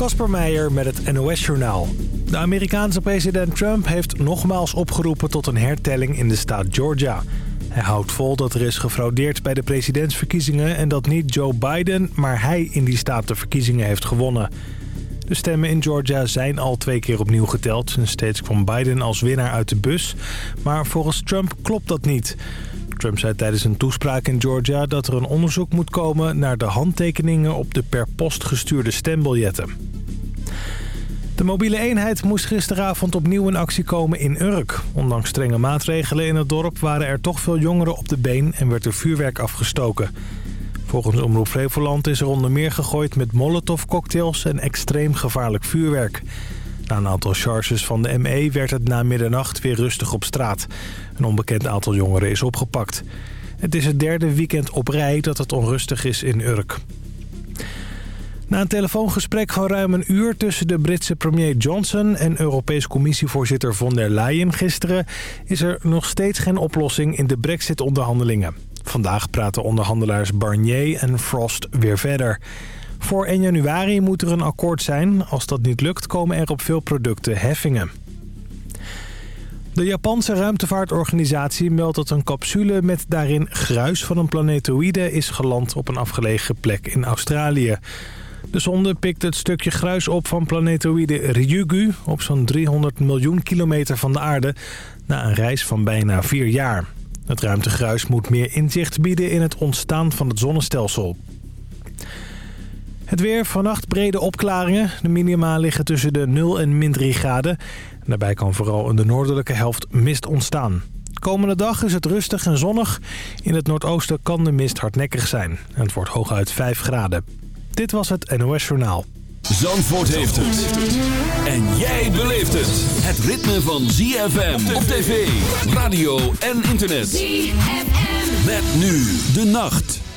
Kasper Meijer met het NOS-journaal. De Amerikaanse president Trump heeft nogmaals opgeroepen tot een hertelling in de staat Georgia. Hij houdt vol dat er is gefraudeerd bij de presidentsverkiezingen... en dat niet Joe Biden, maar hij in die staat de verkiezingen heeft gewonnen. De stemmen in Georgia zijn al twee keer opnieuw geteld... en steeds kwam Biden als winnaar uit de bus. Maar volgens Trump klopt dat niet... Trump zei tijdens een toespraak in Georgia dat er een onderzoek moet komen naar de handtekeningen op de per post gestuurde stembiljetten. De mobiele eenheid moest gisteravond opnieuw in actie komen in Urk. Ondanks strenge maatregelen in het dorp waren er toch veel jongeren op de been en werd er vuurwerk afgestoken. Volgens Omroep Flevoland is er onder meer gegooid met molotovcocktails en extreem gevaarlijk vuurwerk. Na een aantal charges van de ME werd het na middernacht weer rustig op straat. Een onbekend aantal jongeren is opgepakt. Het is het derde weekend op rij dat het onrustig is in Urk. Na een telefoongesprek van ruim een uur tussen de Britse premier Johnson... en Europees Commissievoorzitter von der Leyen gisteren... is er nog steeds geen oplossing in de brexit-onderhandelingen. Vandaag praten onderhandelaars Barnier en Frost weer verder. Voor 1 januari moet er een akkoord zijn. Als dat niet lukt komen er op veel producten heffingen. De Japanse ruimtevaartorganisatie meldt dat een capsule met daarin gruis van een planetoïde is geland op een afgelegen plek in Australië. De zonde pikt het stukje gruis op van planetoïde Ryugu op zo'n 300 miljoen kilometer van de aarde na een reis van bijna vier jaar. Het ruimtegruis moet meer inzicht bieden in het ontstaan van het zonnestelsel. Het weer, vannacht brede opklaringen. De minima liggen tussen de 0 en min 3 graden. Daarbij kan vooral in de noordelijke helft mist ontstaan. Komende dag is het rustig en zonnig. In het noordoosten kan de mist hardnekkig zijn. En het wordt hooguit 5 graden. Dit was het NOS Journaal. Zandvoort heeft het. En jij beleeft het. Het ritme van ZFM op tv, radio en internet. ZFM. Met nu de nacht.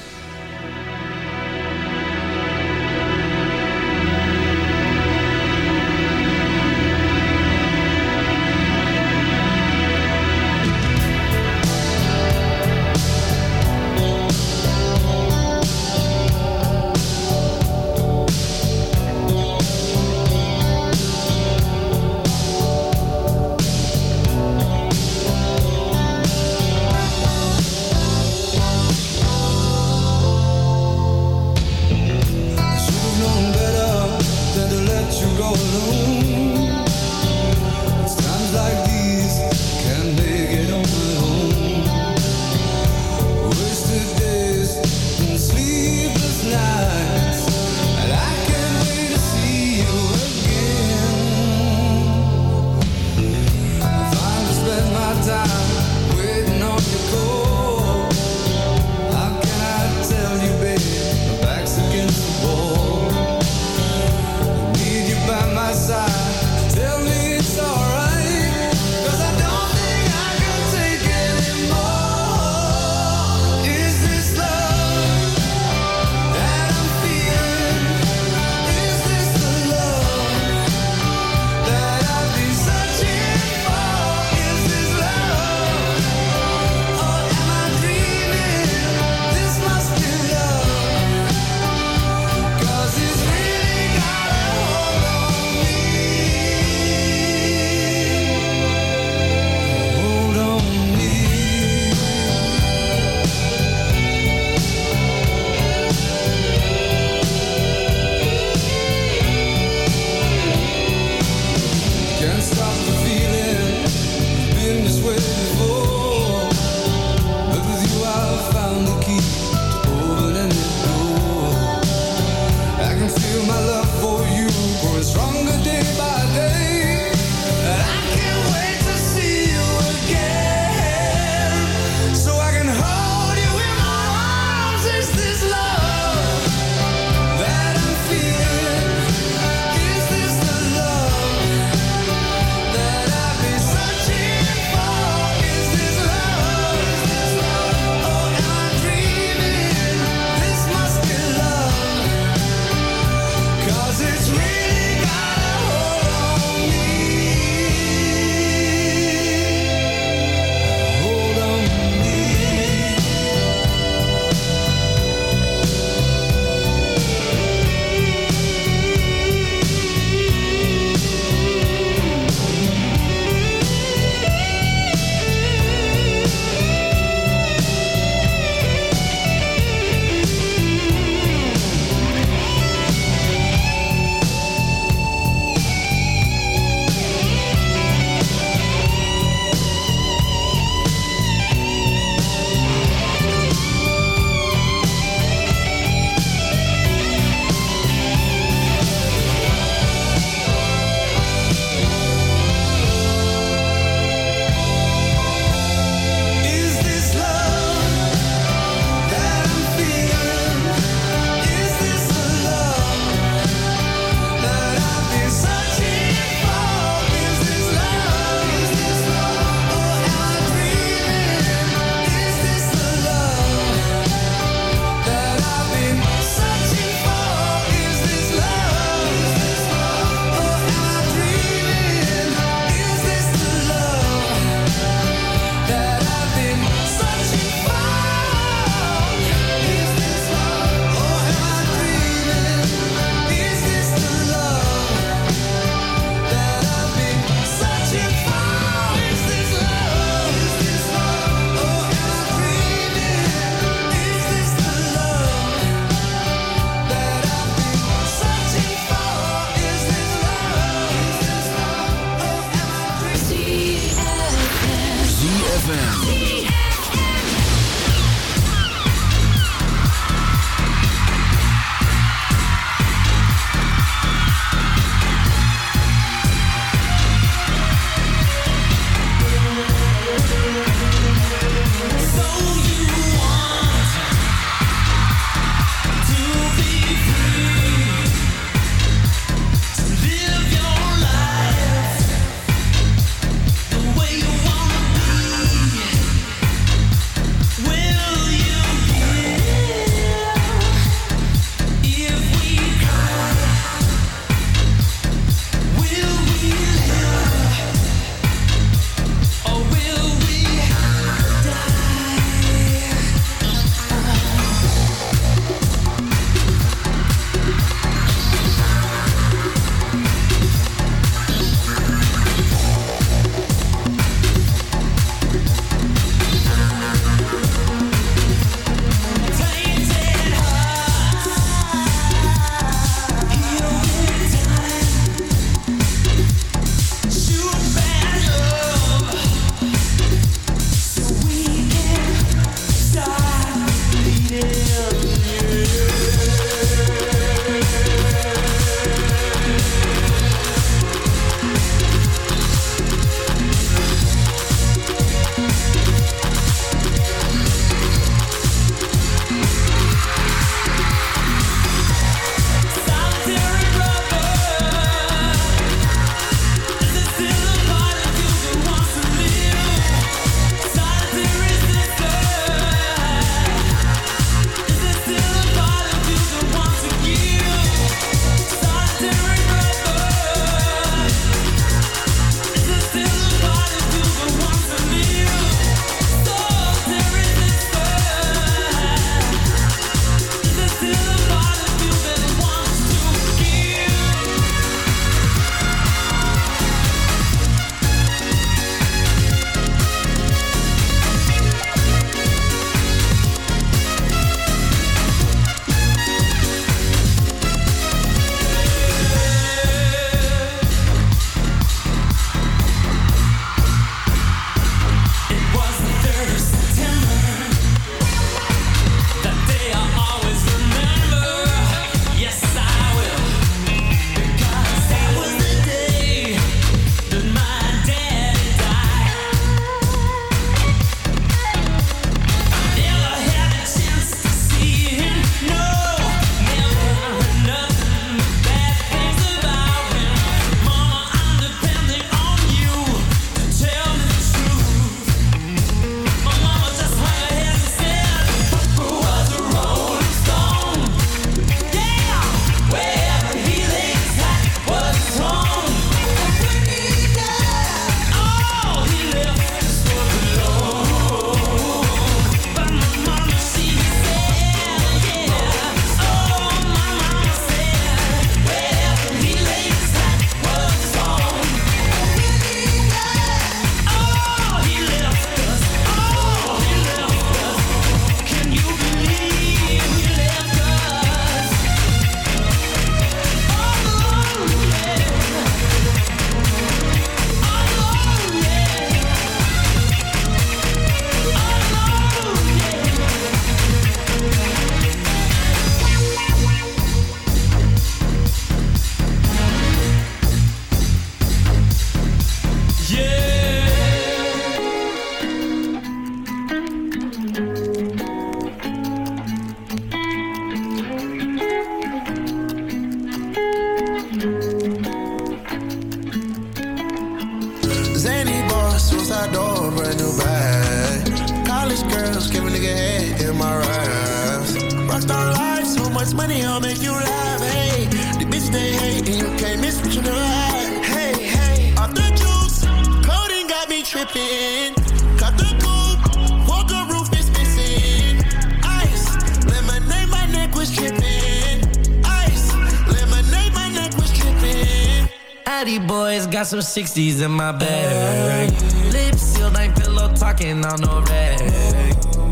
Addy boys got some 60s in my bag. Lips sealed, ain't pillow talking on no rag.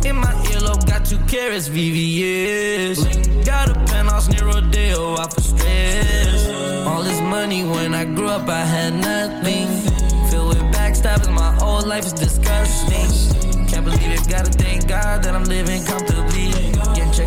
In my earlobe, got two carrots, VVS. Got a penthouse near Rodeo, out for stress. All this money when I grew up, I had nothing. Filled with backstabbing, my whole life is disgusting. Can't believe it, gotta thank God that I'm living comfortably.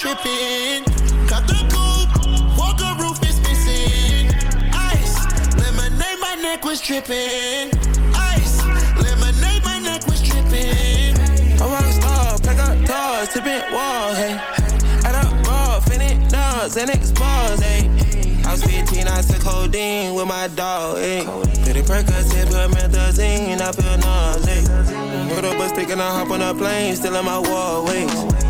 Tripping. Cut the coupe, walker roof is missing. Ice, lemonade, my neck was tripping. Ice, lemonade, my neck was tripping. A rock star, pack up doors, tipping walls, hey. Add up raw, finish dogs, and expose, hey. I was 15, I took codeine with my dog, hey. Pretty Percocet, put methazine, I feel nauseous. Put up a stick and I hop on a plane, still in my wall, wait.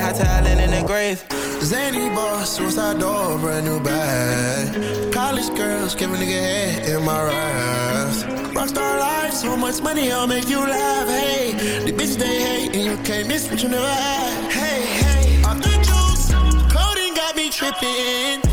hot talent in the grave. Zany boss, suicide door, brand new bag. College girls, give a nigga head in my raps. Rockstar life, so much money, I'll make you laugh. Hey, the bitch they hate, and you can't miss what you never had. Hey, hey, off the juice, codeine got me tripping.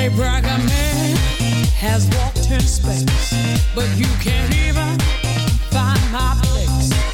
They brag man has walked in space, but you can't even find my place.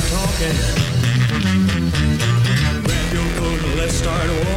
start talking. Grab your coat and let's start walking.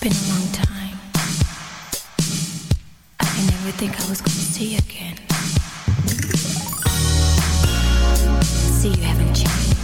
been a long time. I didn't think I was gonna see you again. See, you haven't changed.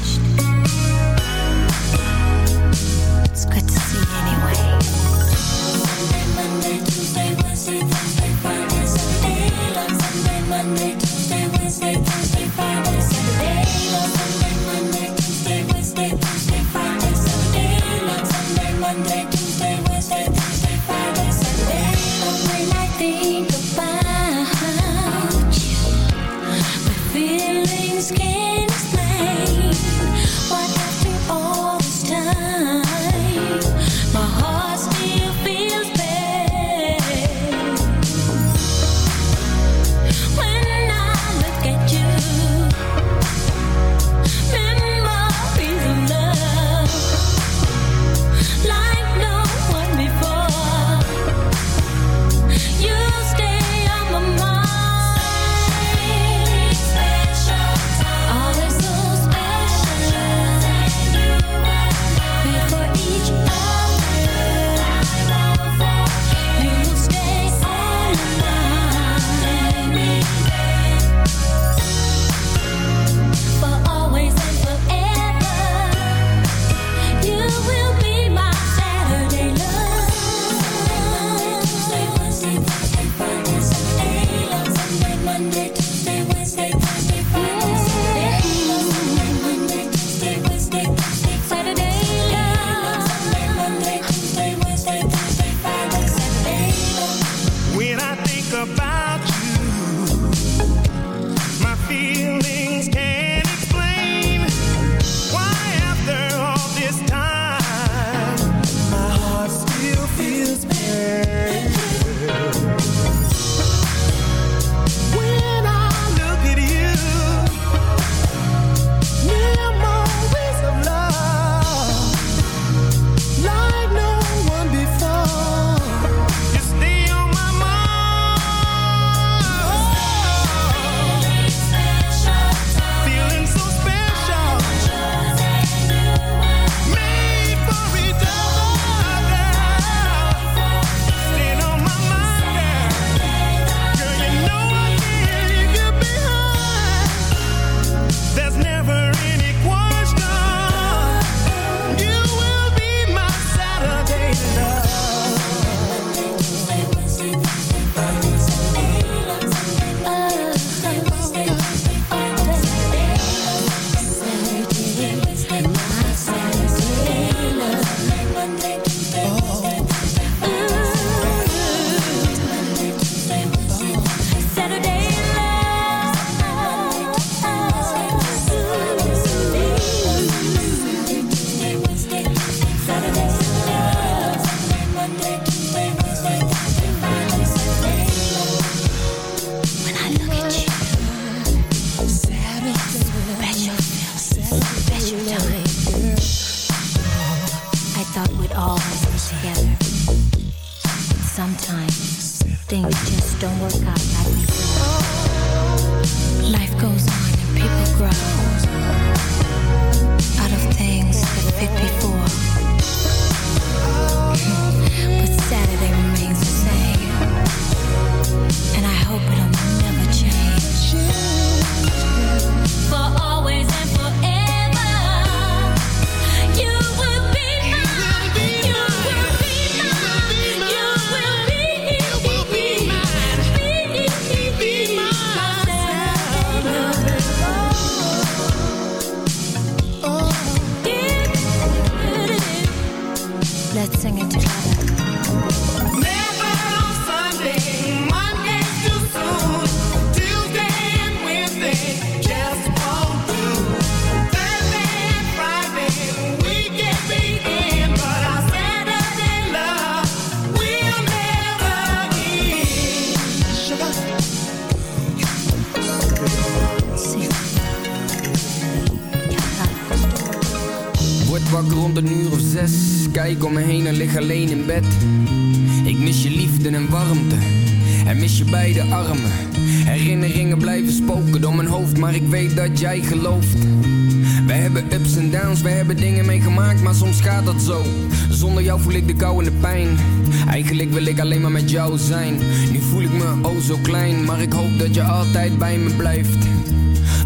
zijn. Nu voel ik me oh zo klein, maar ik hoop dat je altijd bij me blijft.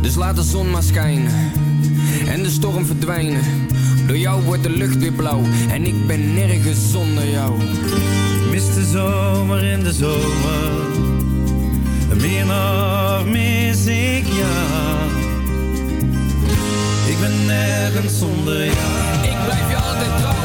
Dus laat de zon maar schijnen en de storm verdwijnen. Door jou wordt de lucht weer blauw en ik ben nergens zonder jou. Mis de zomer in de zomer, meer nog mis ik jou. Ik ben nergens zonder jou. Ik blijf je altijd.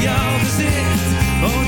jouw gezicht. Oh,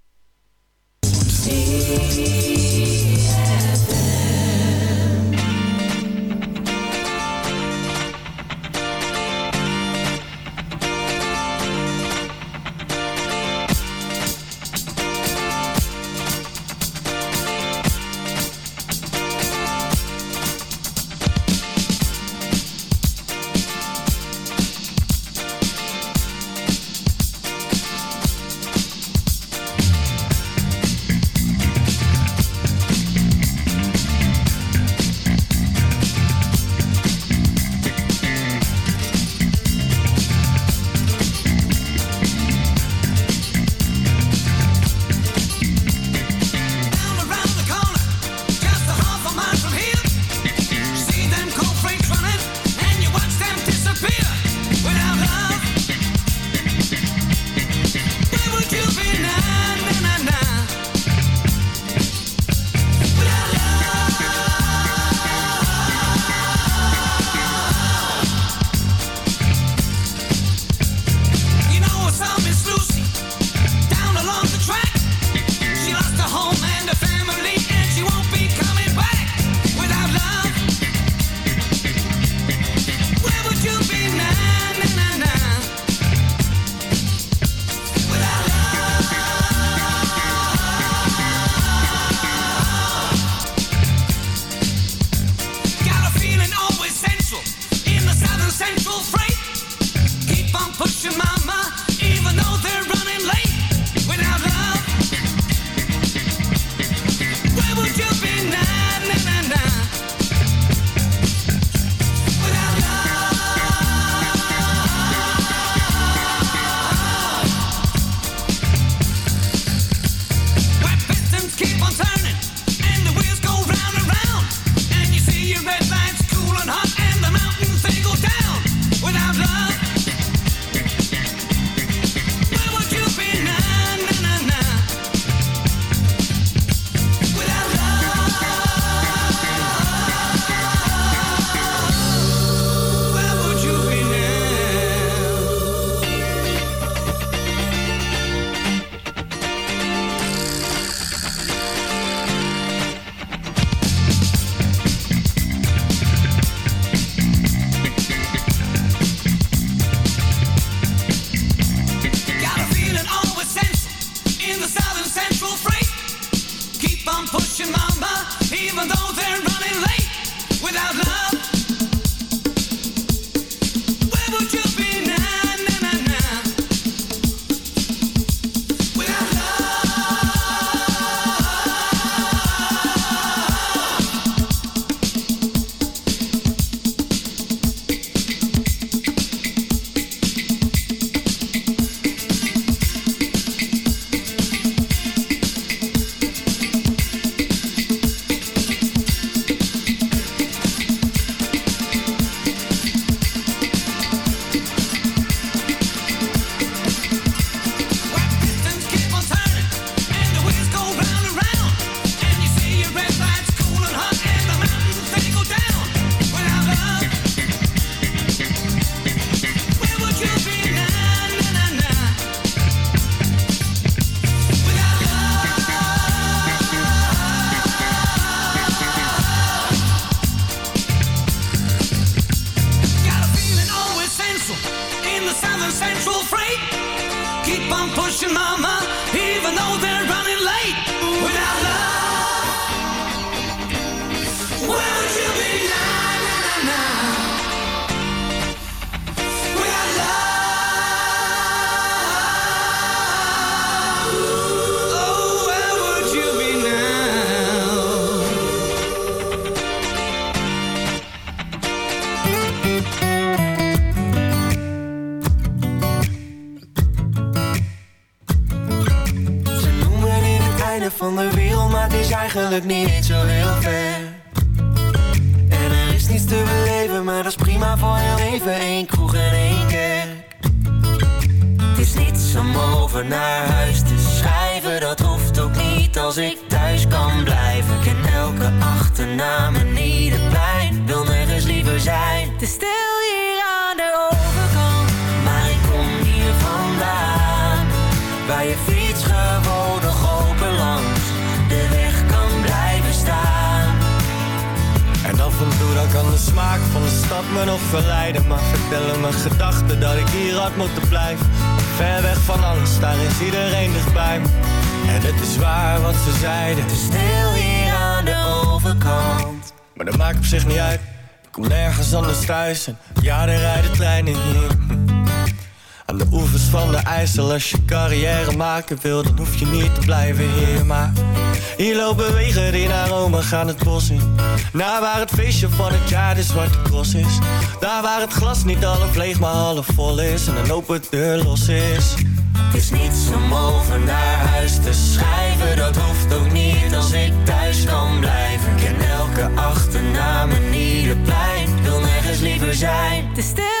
Wil, dan hoef je niet te blijven hier Maar hier lopen wegen die naar Rome gaan het bos in Naar waar het feestje van het jaar de zwarte cross is Daar waar het glas niet half leeg maar half vol is En een open deur los is Het is niets om over naar huis te schrijven. Dat hoeft ook niet als ik thuis kan blijven. Ken elke achternaam en ieder plein. Wil nergens liever zijn. Is stil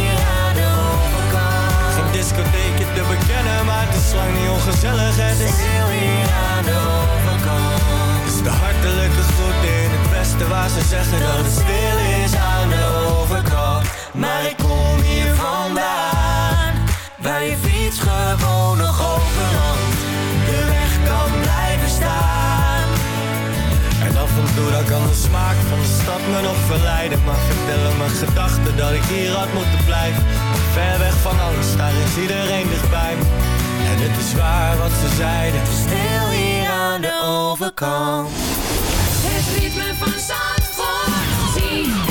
discotheekje te bekennen, maar het is lang niet ongezellig Het is Stil hier aan de overkant. Is de hartelijke groet in het westen waar ze zeggen dat het stil is aan de overkant. Maar ik kom hier vandaan, waar je fiets gewoon nog Dan kan de smaak van de stad me nog verleiden. Maar vertellen mijn gedachten dat ik hier had moeten blijven. Ver weg van alles, daar is iedereen dichtbij me. En het is waar wat ze zeiden. Stil hier aan de overkant. Het ritme van Zandvoort.